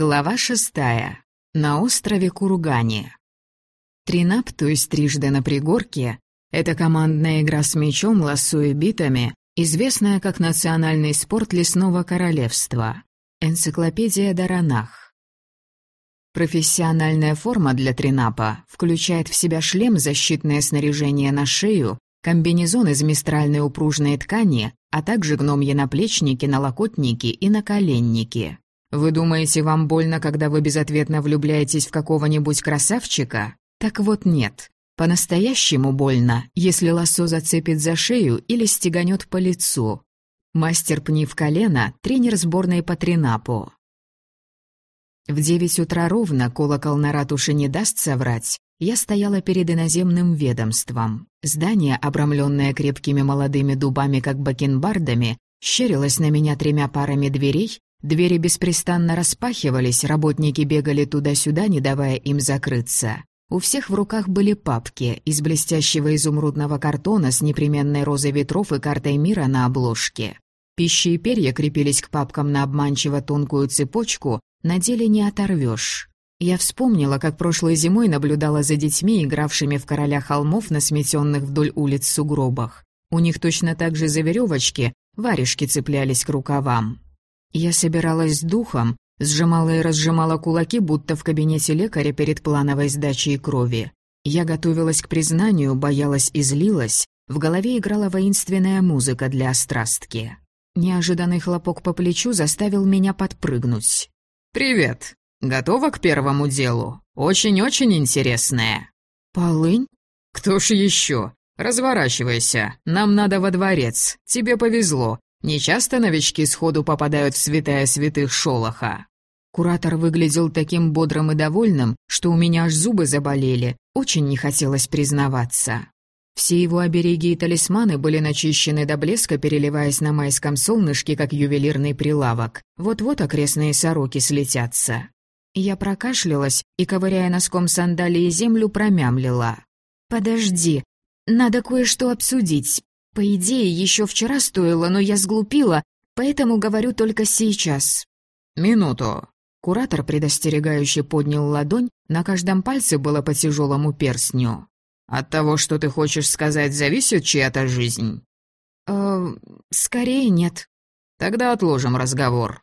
Глава шестая. На острове Кургане. Тринап, то есть трижды на пригорке, это командная игра с мячом, лассо и битами, известная как национальный спорт лесного королевства. Энциклопедия Даранах. Профессиональная форма для тринапа включает в себя шлем, защитное снаряжение на шею, комбинезон из мистральной упружной ткани, а также гномьи наплечники, налокотники и наколенники. Вы думаете, вам больно, когда вы безответно влюбляетесь в какого-нибудь красавчика? Так вот нет. По-настоящему больно, если лосо зацепит за шею или стеганет по лицу. Мастер пни в колено, тренер сборной по тринапу. В девять утра ровно колокол на ратуше не даст соврать. Я стояла перед иноземным ведомством. Здание, обрамленное крепкими молодыми дубами, как бакенбардами, щерилось на меня тремя парами дверей, Двери беспрестанно распахивались, работники бегали туда-сюда, не давая им закрыться. У всех в руках были папки из блестящего изумрудного картона с непременной розой ветров и картой мира на обложке. Пищи и перья крепились к папкам на обманчиво тонкую цепочку, на деле не оторвешь. Я вспомнила, как прошлой зимой наблюдала за детьми, игравшими в короля холмов на сметенных вдоль улиц сугробах. У них точно так же за веревочки варежки цеплялись к рукавам. Я собиралась с духом, сжимала и разжимала кулаки, будто в кабинете лекаря перед плановой сдачей крови. Я готовилась к признанию, боялась и злилась. В голове играла воинственная музыка для острастки. Неожиданный хлопок по плечу заставил меня подпрыгнуть. «Привет. Готова к первому делу? Очень-очень интересное». «Полынь?» «Кто ж еще? Разворачивайся. Нам надо во дворец. Тебе повезло. Нечасто новички сходу попадают в святая святых Шолоха. Куратор выглядел таким бодрым и довольным, что у меня аж зубы заболели, очень не хотелось признаваться. Все его обереги и талисманы были начищены до блеска, переливаясь на майском солнышке, как ювелирный прилавок. Вот-вот окрестные сороки слетятся. Я прокашлялась и, ковыряя носком сандалии землю, промямлила. «Подожди, надо кое-что обсудить. По идее, еще вчера стоило, но я сглупила, поэтому говорю только сейчас. Минуту. Куратор предостерегающе поднял ладонь, на каждом пальце было по тяжелому перстню. От того, что ты хочешь сказать, зависит чья-то жизнь? Э, скорее нет. Тогда отложим разговор.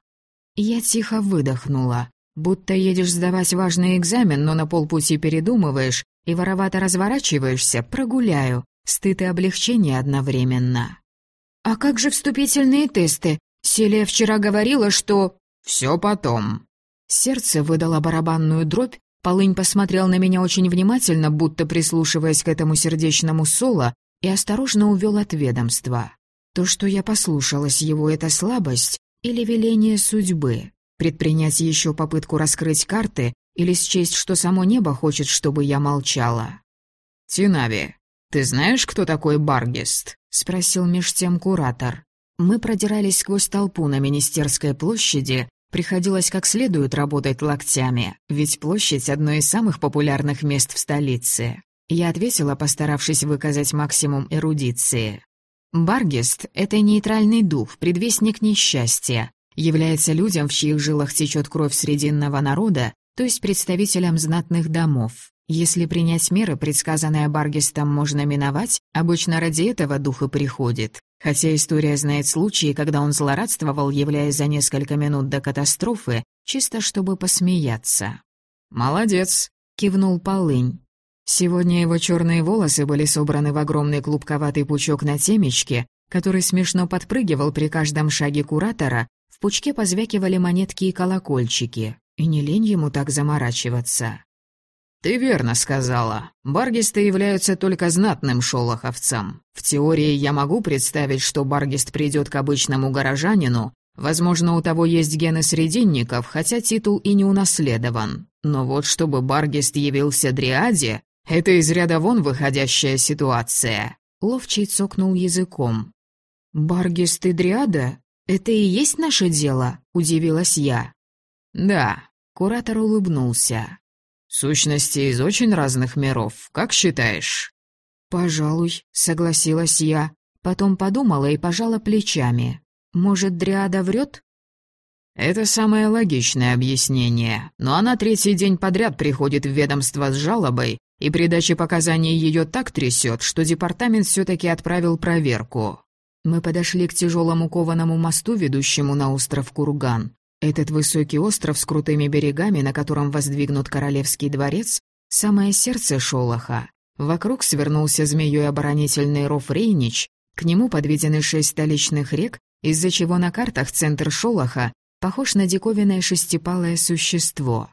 Я тихо выдохнула. Будто едешь сдавать важный экзамен, но на полпути передумываешь и воровато разворачиваешься, прогуляю. Стыд и облегчение одновременно. «А как же вступительные тесты? Селия вчера говорила, что...» «Все потом». Сердце выдало барабанную дробь, Полынь посмотрел на меня очень внимательно, будто прислушиваясь к этому сердечному соло, и осторожно увел от ведомства. То, что я послушалась его, это слабость или веление судьбы? Предпринять еще попытку раскрыть карты или счесть, что само небо хочет, чтобы я молчала? «Тинави, «Ты знаешь, кто такой Баргест?» — спросил меж тем куратор. Мы продирались сквозь толпу на Министерской площади, приходилось как следует работать локтями, ведь площадь — одно из самых популярных мест в столице. Я ответила, постаравшись выказать максимум эрудиции. Баргест — это нейтральный дух, предвестник несчастья, является людям, в чьих жилах течет кровь срединного народа, то есть представителям знатных домов. Если принять меры, предсказанные Баргистом, можно миновать, обычно ради этого дух и приходит. Хотя история знает случаи, когда он злорадствовал, являясь за несколько минут до катастрофы, чисто чтобы посмеяться. «Молодец», — кивнул Полынь. Сегодня его черные волосы были собраны в огромный клубковатый пучок на темечке, который смешно подпрыгивал при каждом шаге куратора, в пучке позвякивали монетки и колокольчики, и не лень ему так заморачиваться. «Ты верно сказала. Баргисты являются только знатным шолоховцам. В теории я могу представить, что Баргист придет к обычному горожанину. Возможно, у того есть гены срединников, хотя титул и не унаследован. Но вот чтобы Баргист явился Дриаде, это из ряда вон выходящая ситуация». Ловчий цокнул языком. «Баргист и Дриада? Это и есть наше дело?» – удивилась я. «Да», – куратор улыбнулся. Сущности из очень разных миров, как считаешь?» «Пожалуй», — согласилась я. Потом подумала и пожала плечами. «Может, Дриада врет?» Это самое логичное объяснение, но она третий день подряд приходит в ведомство с жалобой, и при даче показаний ее так трясет, что департамент все-таки отправил проверку. Мы подошли к тяжелому кованому мосту, ведущему на остров Курган. Этот высокий остров с крутыми берегами, на котором воздвигнут королевский дворец, самое сердце Шолоха. Вокруг свернулся змеей оборонительный ров Рейнич, к нему подведены шесть столичных рек, из-за чего на картах центр Шолоха похож на диковинное шестипалое существо.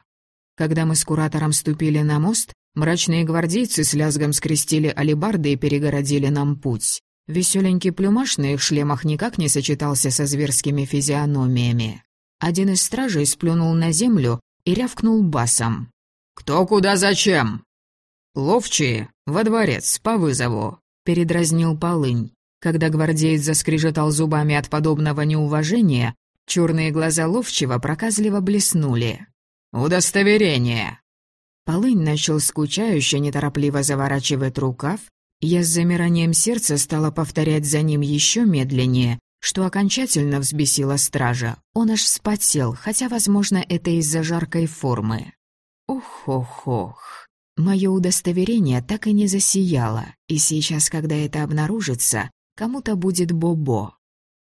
Когда мы с куратором ступили на мост, мрачные гвардейцы с лязгом скрестили алебарды и перегородили нам путь. Веселенький плюмаш на их шлемах никак не сочетался со зверскими физиономиями. Один из стражей сплюнул на землю и рявкнул басом. «Кто куда зачем?» «Ловчие, во дворец, по вызову», — передразнил Полынь. Когда гвардеец заскрежетал зубами от подобного неуважения, Черные глаза ловчего проказливо блеснули. «Удостоверение!» Полынь начал скучающе, неторопливо заворачивать рукав. Я с замиранием сердца стала повторять за ним еще медленнее, что окончательно взбесило стража. Он аж вспотел, хотя, возможно, это из-за жаркой формы. Ох-ох-ох. Мое удостоверение так и не засияло, и сейчас, когда это обнаружится, кому-то будет бобо.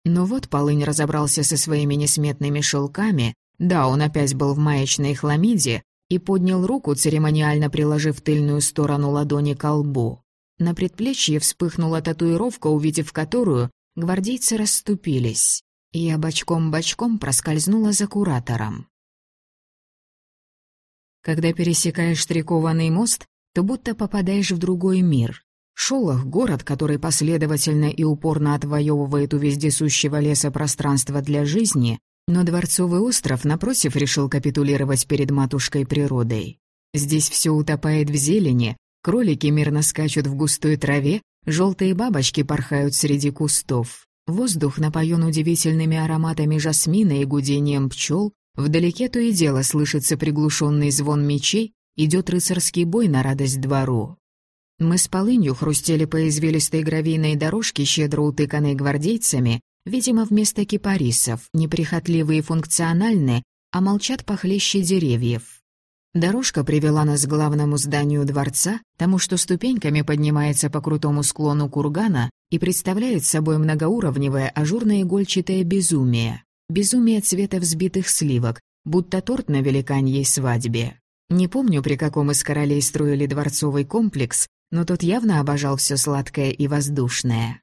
Но вот Полынь разобрался со своими несметными шелками, да, он опять был в маечной хламиде, и поднял руку, церемониально приложив тыльную сторону ладони к лбу. На предплечье вспыхнула татуировка, увидев которую, гвардейцы расступились. Я бочком-бочком проскользнула за куратором. Когда пересекаешь штрикованный мост, то будто попадаешь в другой мир. Шолох — город, который последовательно и упорно отвоевывает у вездесущего леса пространство для жизни, но Дворцовый остров, напротив, решил капитулировать перед матушкой природой. Здесь все утопает в зелени, кролики мирно скачут в густой траве, желтые бабочки порхают среди кустов. Воздух напоен удивительными ароматами жасмина и гудением пчел, вдалеке то и дело слышится приглушенный звон мечей, идет рыцарский бой на радость двору. Мы с полынью хрустели по извилистой гравийной дорожке, щедро утыканной гвардейцами, видимо, вместо кипарисов, неприхотливые и функциональны, а молчат похлеще деревьев. Дорожка привела нас к главному зданию дворца, тому, что ступеньками поднимается по крутому склону кургана и представляет собой многоуровневое ажурное игольчатое безумие. Безумие цвета взбитых сливок, будто торт на великаньей свадьбе. Не помню, при каком из королей строили дворцовый комплекс, но тот явно обожал все сладкое и воздушное.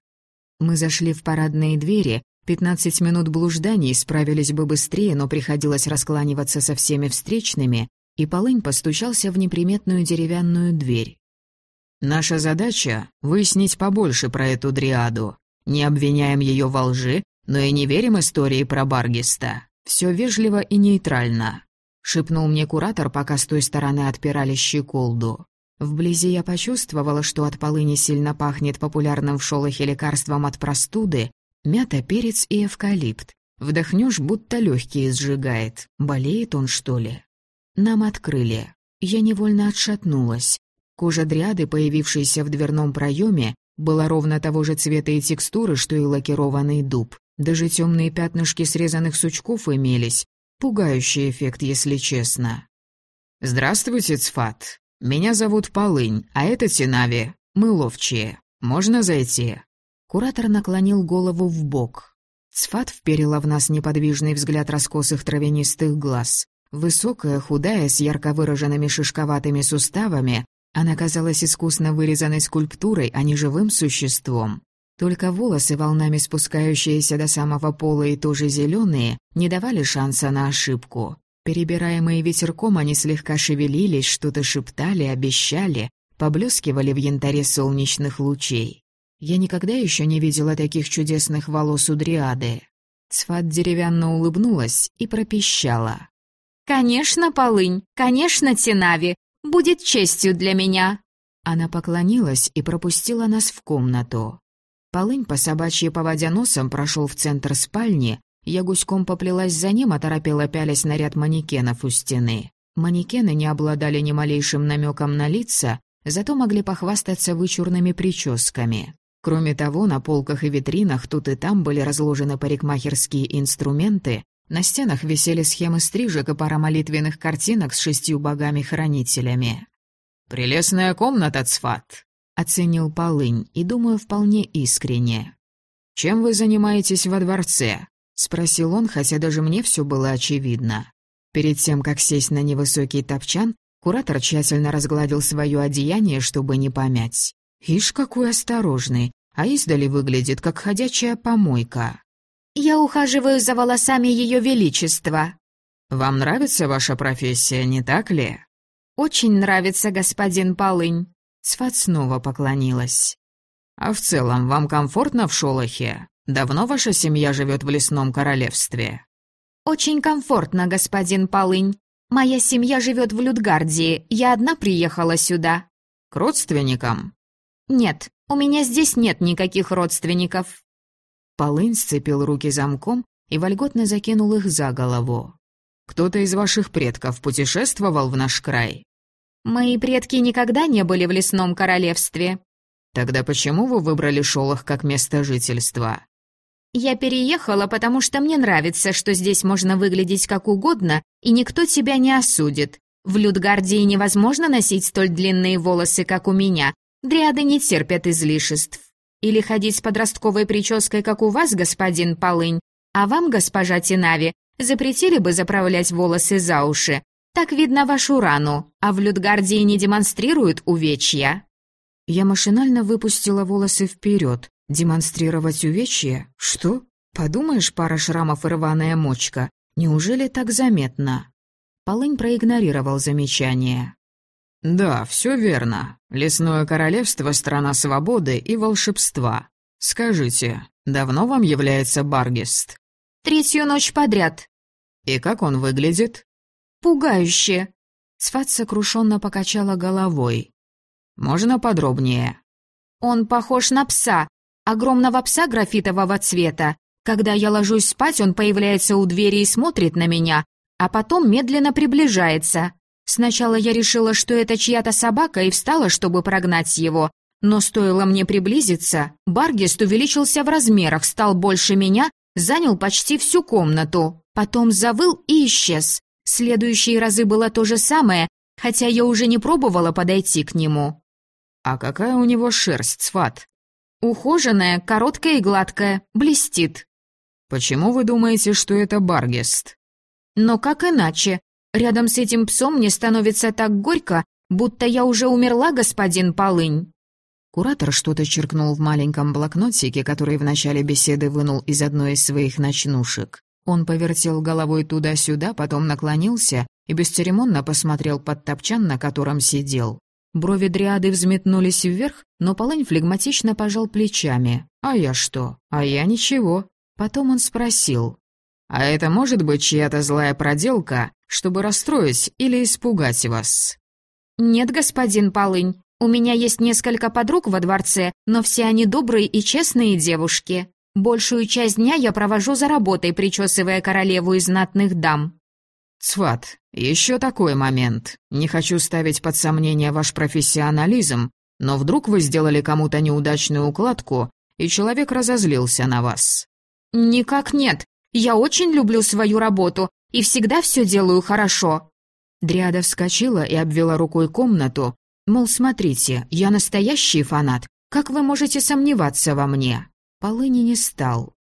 Мы зашли в парадные двери, пятнадцать минут блужданий справились бы быстрее, но приходилось раскланиваться со всеми встречными, и Полынь постучался в неприметную деревянную дверь. «Наша задача — выяснить побольше про эту дриаду. Не обвиняем ее во лжи, но и не верим истории про Баргиста. Все вежливо и нейтрально», — шепнул мне куратор, пока с той стороны отпирали щеколду. Вблизи я почувствовала, что от полыни сильно пахнет популярным в шолохе лекарством от простуды, мята, перец и эвкалипт. Вдохнешь, будто легкие сжигает. Болеет он, что ли? Нам открыли. Я невольно отшатнулась. Кожа дриады, появившаяся в дверном проеме, была ровно того же цвета и текстуры, что и лакированный дуб. Даже темные пятнышки срезанных сучков имелись. Пугающий эффект, если честно. «Здравствуйте, Цфат», «Меня зовут Полынь, а это Тинави. Мы ловчие. Можно зайти?» Куратор наклонил голову в бок. Цфат вперила в нас неподвижный взгляд раскосых травянистых глаз. Высокая, худая, с ярко выраженными шишковатыми суставами, она казалась искусно вырезанной скульптурой, а не живым существом. Только волосы, волнами спускающиеся до самого пола и тоже зеленые, не давали шанса на ошибку. Перебираемые ветерком, они слегка шевелились, что-то шептали, обещали, поблескивали в янтаре солнечных лучей. Я никогда еще не видела таких чудесных волос у дриады. Цфат деревянно улыбнулась и пропищала. «Конечно, Полынь, конечно, Тинави, будет честью для меня». Она поклонилась и пропустила нас в комнату. Полынь, по собачьи поводя носом, прошел в центр спальни, я гуськом поплелась за ним, оторопела пялясь на ряд манекенов у стены. Манекены не обладали ни малейшим намеком на лица, зато могли похвастаться вычурными прическами. Кроме того, на полках и витринах тут и там были разложены парикмахерские инструменты, На стенах висели схемы стрижек и пара молитвенных картинок с шестью богами-хранителями. «Прелестная комната, Цфат», — оценил Полынь, и, думаю, вполне искренне. «Чем вы занимаетесь во дворце?» — спросил он, хотя даже мне все было очевидно. Перед тем, как сесть на невысокий топчан, куратор тщательно разгладил свое одеяние, чтобы не помять. Ишь, какой осторожный, а издали выглядит, как ходячая помойка. «Я ухаживаю за волосами Ее Величества». «Вам нравится ваша профессия, не так ли?» «Очень нравится, господин Полынь». Сват снова поклонилась. «А в целом, вам комфортно в Шолохе? Давно ваша семья живет в лесном королевстве?» «Очень комфортно, господин Полынь. Моя семья живет в Людгардии, я одна приехала сюда». «К родственникам?» «Нет, у меня здесь нет никаких родственников». Полынь сцепил руки замком и вольготно закинул их за голову. «Кто-то из ваших предков путешествовал в наш край?» «Мои предки никогда не были в лесном королевстве». «Тогда почему вы выбрали Шолох как место жительства?» «Я переехала, потому что мне нравится, что здесь можно выглядеть как угодно, и никто тебя не осудит. В Людгардии невозможно носить столь длинные волосы, как у меня. Дриады не терпят излишеств. Или ходить с подростковой прической, как у вас, господин Полынь, а вам, госпожа Тинави, запретили бы заправлять волосы за уши. Так видно вашу рану, а в Людгардии не демонстрируют увечья». Я машинально выпустила волосы вперед. Демонстрировать увечья? Что? Подумаешь, пара шрамов и рваная мочка. Неужели так заметно? Полынь проигнорировал замечание. «Да, все верно. Лесное королевство — страна свободы и волшебства. Скажите, давно вам является Баргист?» «Третью ночь подряд». «И как он выглядит?» «Пугающе». Сват сокрушенно покачала головой. «Можно подробнее?» «Он похож на пса. Огромного пса графитового цвета. Когда я ложусь спать, он появляется у двери и смотрит на меня, а потом медленно приближается. Сначала я решила, что это чья-то собака, и встала, чтобы прогнать его. Но стоило мне приблизиться, Баргист увеличился в размерах, стал больше меня, занял почти всю комнату. Потом завыл и исчез. Следующие разы было то же самое, хотя я уже не пробовала подойти к нему. «А какая у него шерсть, Сват?» «Ухоженная, короткая и гладкая, блестит». «Почему вы думаете, что это Баргест?» «Но как иначе? Рядом с этим псом мне становится так горько, будто я уже умерла, господин Полынь». Куратор что-то черкнул в маленьком блокнотике, который в начале беседы вынул из одной из своих ночнушек. Он повертел головой туда-сюда, потом наклонился и бесцеремонно посмотрел под топчан, на котором сидел. Брови дриады взметнулись вверх, но Полынь флегматично пожал плечами. «А я что? А я ничего». Потом он спросил. «А это может быть чья-то злая проделка, чтобы расстроить или испугать вас?» «Нет, господин Полынь, у меня есть несколько подруг во дворце, но все они добрые и честные девушки. Большую часть дня я провожу за работой, причесывая королеву из знатных дам». «Цват, еще такой момент. Не хочу ставить под сомнение ваш профессионализм, но вдруг вы сделали кому-то неудачную укладку, и человек разозлился на вас». «Никак нет. Я очень люблю свою работу и всегда все делаю хорошо». Дриада вскочила и обвела рукой комнату, мол, смотрите, я настоящий фанат, как вы можете сомневаться во мне? Полыни не стал.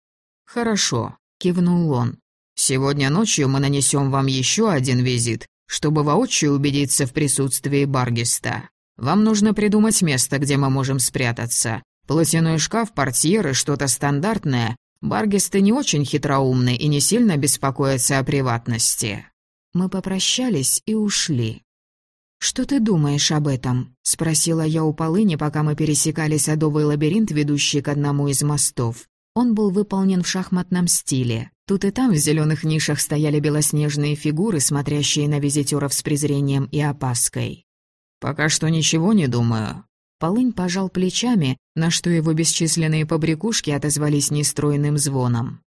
«Хорошо», — кивнул он. «Сегодня ночью мы нанесем вам еще один визит, чтобы воочию убедиться в присутствии Баргиста. Вам нужно придумать место, где мы можем спрятаться. Платяной шкаф, портьеры, что-то стандартное, Баргисты не очень хитроумны и не сильно беспокоятся о приватности. Мы попрощались и ушли. «Что ты думаешь об этом?» — спросила я у Полыни, пока мы пересекали садовый лабиринт, ведущий к одному из мостов. Он был выполнен в шахматном стиле. Тут и там в зеленых нишах стояли белоснежные фигуры, смотрящие на визитеров с презрением и опаской. «Пока что ничего не думаю. Полынь пожал плечами, на что его бесчисленные побрякушки отозвались нестройным звоном.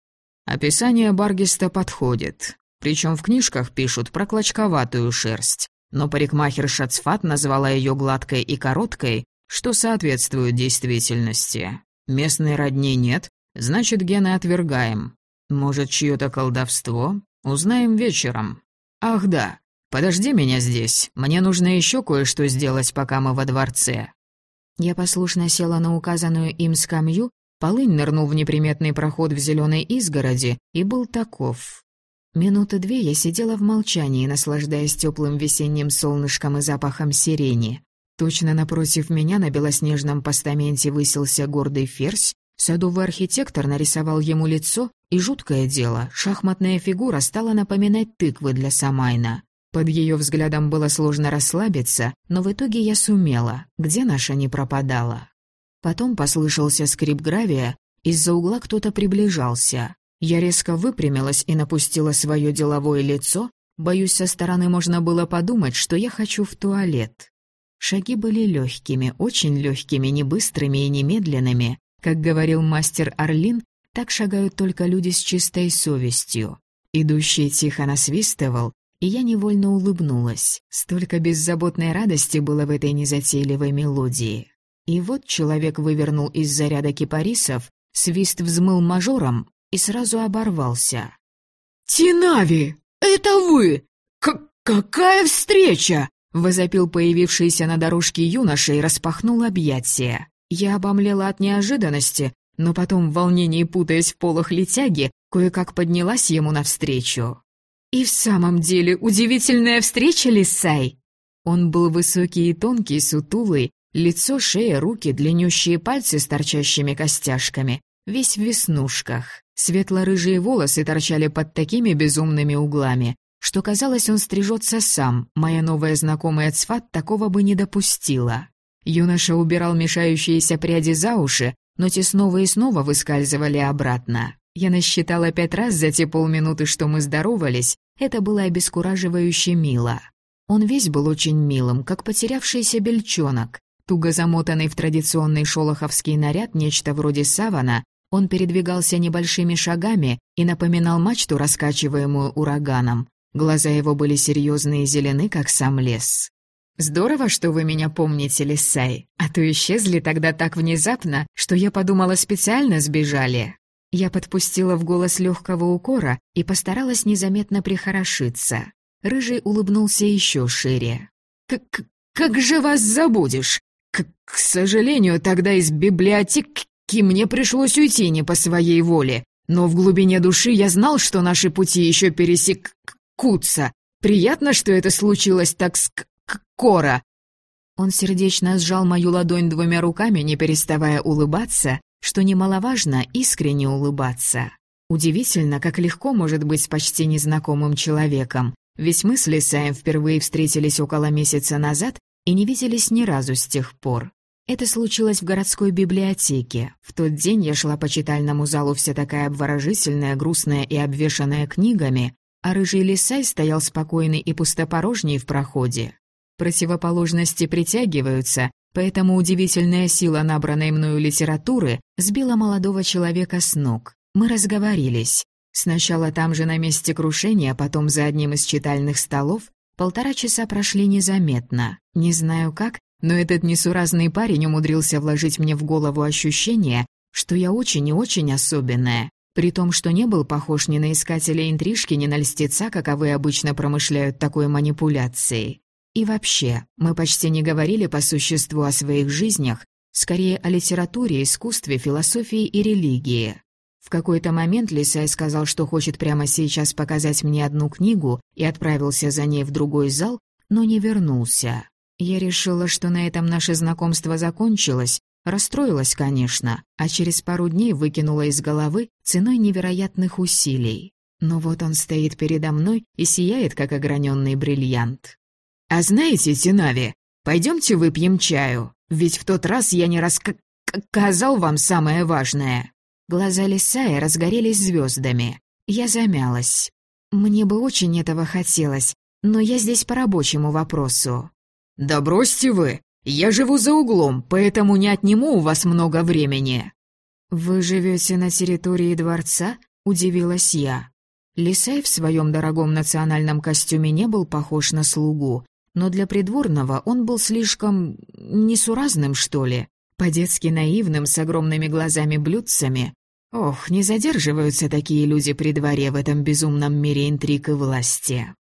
Описание Баргиста подходит. Причем в книжках пишут про клочковатую шерсть. Но парикмахер Шацфат назвала ее гладкой и короткой, что соответствует действительности. Местной родни нет, значит, гены отвергаем. Может, чье-то колдовство? Узнаем вечером. Ах да, подожди меня здесь. Мне нужно еще кое-что сделать, пока мы во дворце». Я послушно села на указанную им скамью, полынь нырнул в неприметный проход в зеленой изгороди и был таков. Минуты две я сидела в молчании, наслаждаясь теплым весенним солнышком и запахом сирени. Точно напротив меня на белоснежном постаменте высился гордый ферзь, садовый архитектор нарисовал ему лицо, и жуткое дело, шахматная фигура стала напоминать тыквы для Самайна. Под ее взглядом было сложно расслабиться, но в итоге я сумела, где наша не пропадала. Потом послышался скрип гравия, из-за угла кто-то приближался. Я резко выпрямилась и напустила свое деловое лицо. Боюсь, со стороны можно было подумать, что я хочу в туалет. Шаги были легкими, очень легкими, не быстрыми и не медленными. Как говорил мастер Орлин, так шагают только люди с чистой совестью. Идущий тихо насвистывал, и я невольно улыбнулась. Столько беззаботной радости было в этой незатейливой мелодии. И вот человек вывернул из заряда кипарисов, свист взмыл мажором, и сразу оборвался. «Тинави, это вы! К какая встреча!» Возопил появившийся на дорожке юноша и распахнул объятия. Я обомлела от неожиданности, но потом в волнении, путаясь в полах летяги, кое-как поднялась ему навстречу. «И в самом деле удивительная встреча, Лисай!» Он был высокий и тонкий, сутулый, лицо, шея, руки, длиннющие пальцы с торчащими костяшками, весь в веснушках. Светло-рыжие волосы торчали под такими безумными углами, что казалось, он стрижется сам. Моя новая знакомая Цфат такого бы не допустила. Юноша убирал мешающиеся пряди за уши, но те снова и снова выскальзывали обратно. Я насчитала пять раз за те полминуты, что мы здоровались. Это было обескураживающе мило. Он весь был очень милым, как потерявшийся бельчонок. Туго замотанный в традиционный шолоховский наряд, нечто вроде савана, он передвигался небольшими шагами и напоминал мачту, раскачиваемую ураганом. Глаза его были серьезные и зелены, как сам лес. «Здорово, что вы меня помните, Лисай, а то исчезли тогда так внезапно, что я подумала, специально сбежали». Я подпустила в голос легкого укора и постаралась незаметно прихорошиться. Рыжий улыбнулся еще шире. «Как, как же вас забудешь? К, к сожалению, тогда из библиотеки Ки мне пришлось уйти не по своей воле, но в глубине души я знал, что наши пути еще пересекутся. Приятно, что это случилось так скоро. Он сердечно сжал мою ладонь двумя руками, не переставая улыбаться, что немаловажно искренне улыбаться. Удивительно, как легко может быть с почти незнакомым человеком, ведь мы с Лисаем впервые встретились около месяца назад и не виделись ни разу с тех пор. Это случилось в городской библиотеке. В тот день я шла по читальному залу вся такая обворожительная, грустная и обвешанная книгами, а рыжий лисай стоял спокойный и пустопорожний в проходе. Противоположности притягиваются, поэтому удивительная сила набранной мною литературы сбила молодого человека с ног. Мы разговорились. Сначала там же на месте крушения, потом за одним из читальных столов. Полтора часа прошли незаметно. Не знаю как, но этот несуразный парень умудрился вложить мне в голову ощущение, что я очень и очень особенная, при том, что не был похож ни на искателя интрижки, ни на льстеца, каковы обычно промышляют такой манипуляцией. И вообще, мы почти не говорили по существу о своих жизнях, скорее о литературе, искусстве, философии и религии. В какой-то момент Лисай сказал, что хочет прямо сейчас показать мне одну книгу и отправился за ней в другой зал, но не вернулся. Я решила, что на этом наше знакомство закончилось, расстроилась, конечно, а через пару дней выкинула из головы ценой невероятных усилий. Но вот он стоит передо мной и сияет, как ограненный бриллиант. «А знаете, Тинави, пойдемте выпьем чаю, ведь в тот раз я не рассказал вам самое важное». Глаза Лисая разгорелись звездами. Я замялась. Мне бы очень этого хотелось, но я здесь по рабочему вопросу. «Да бросьте вы! Я живу за углом, поэтому не отниму у вас много времени». «Вы живете на территории дворца?» — удивилась я. Лисай в своем дорогом национальном костюме не был похож на слугу, но для придворного он был слишком... несуразным, что ли, по-детски наивным, с огромными глазами-блюдцами. Ох, не задерживаются такие люди при дворе в этом безумном мире интриг и власти.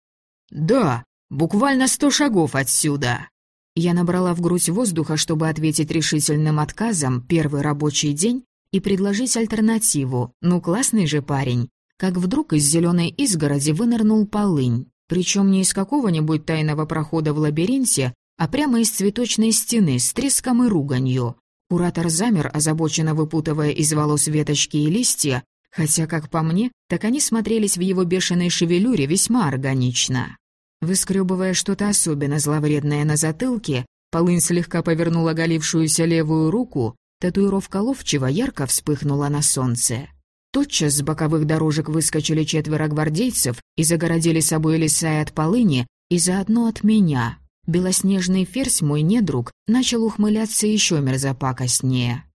Да, буквально сто шагов отсюда. Я набрала в грудь воздуха, чтобы ответить решительным отказом первый рабочий день и предложить альтернативу. Ну, классный же парень. Как вдруг из зеленой изгороди вынырнул полынь. Причем не из какого-нибудь тайного прохода в лабиринте, а прямо из цветочной стены с треском и руганью. Куратор замер, озабоченно выпутывая из волос веточки и листья, хотя, как по мне, так они смотрелись в его бешеной шевелюре весьма органично. Выскребывая что-то особенно зловредное на затылке, Полынь слегка повернула голившуюся левую руку, татуировка ловчего ярко вспыхнула на солнце. Тотчас с боковых дорожек выскочили четверо гвардейцев и загородили собой леса от полыни и заодно от меня. Белоснежный ферзь, мой недруг, начал ухмыляться еще мерзопакостнее.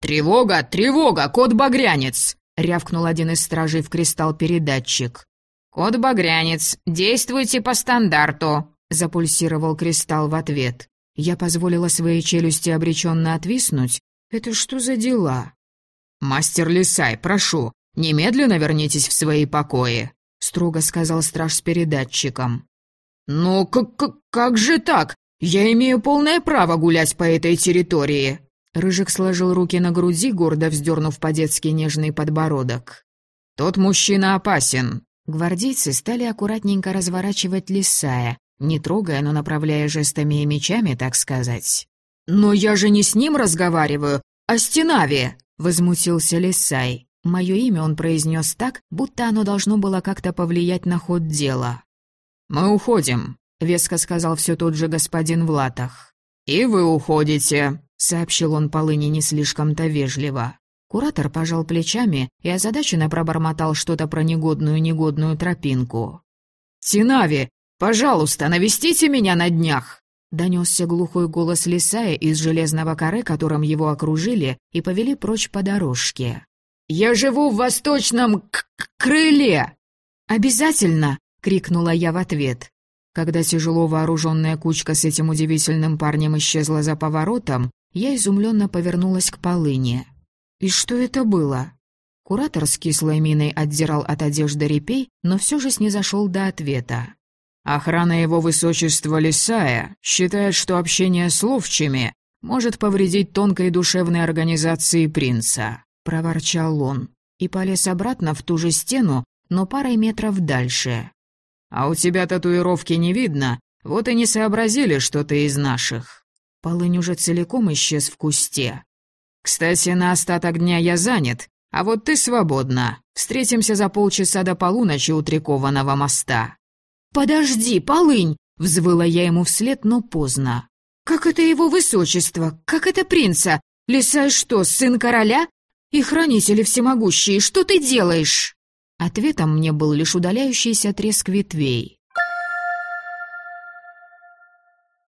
«Тревога! Тревога! Кот-багрянец!» — рявкнул один из стражей в кристалл-передатчик. «Кот-багрянец, действуйте по стандарту!» — запульсировал кристалл в ответ. Я позволила своей челюсти обреченно отвиснуть. «Это что за дела?» «Мастер Лисай, прошу, немедленно вернитесь в свои покои», — строго сказал страж с передатчиком. «Ну, как, как, как же так? Я имею полное право гулять по этой территории!» Рыжик сложил руки на груди, гордо вздернув по-детски нежный подбородок. «Тот мужчина опасен!» Гвардейцы стали аккуратненько разворачивать Лисая, не трогая, но направляя жестами и мечами, так сказать. «Но я же не с ним разговариваю, а с Тинави!» — возмутился Лисай. Мое имя он произнес так, будто оно должно было как-то повлиять на ход дела. «Мы уходим», — веско сказал все тот же господин в латах. «И вы уходите», — сообщил он Полыни не слишком-то вежливо. Куратор пожал плечами и озадаченно пробормотал что-то про негодную-негодную тропинку. «Тинави, пожалуйста, навестите меня на днях!» Донесся глухой голос Лисая из железного коры, которым его окружили, и повели прочь по дорожке. «Я живу в восточном к крыле!» «Обязательно!» — крикнула я в ответ. Когда тяжело вооруженная кучка с этим удивительным парнем исчезла за поворотом, я изумленно повернулась к полыне. И что это было? Куратор с кислой миной отдирал от одежды репей, но все же снизошел до ответа. Охрана его высочества Лисая считает, что общение с ловчими может повредить тонкой душевной организации принца, проворчал он и полез обратно в ту же стену, но парой метров дальше. «А у тебя татуировки не видно, вот и не сообразили, что ты из наших». Полынь уже целиком исчез в кусте. «Кстати, на остаток дня я занят, а вот ты свободна. Встретимся за полчаса до полуночи у Трикованного моста». «Подожди, Полынь!» — взвыла я ему вслед, но поздно. «Как это его высочество? Как это принца? Лисай что, сын короля? И хранители всемогущие, что ты делаешь?» Ответом мне был лишь удаляющийся треск ветвей.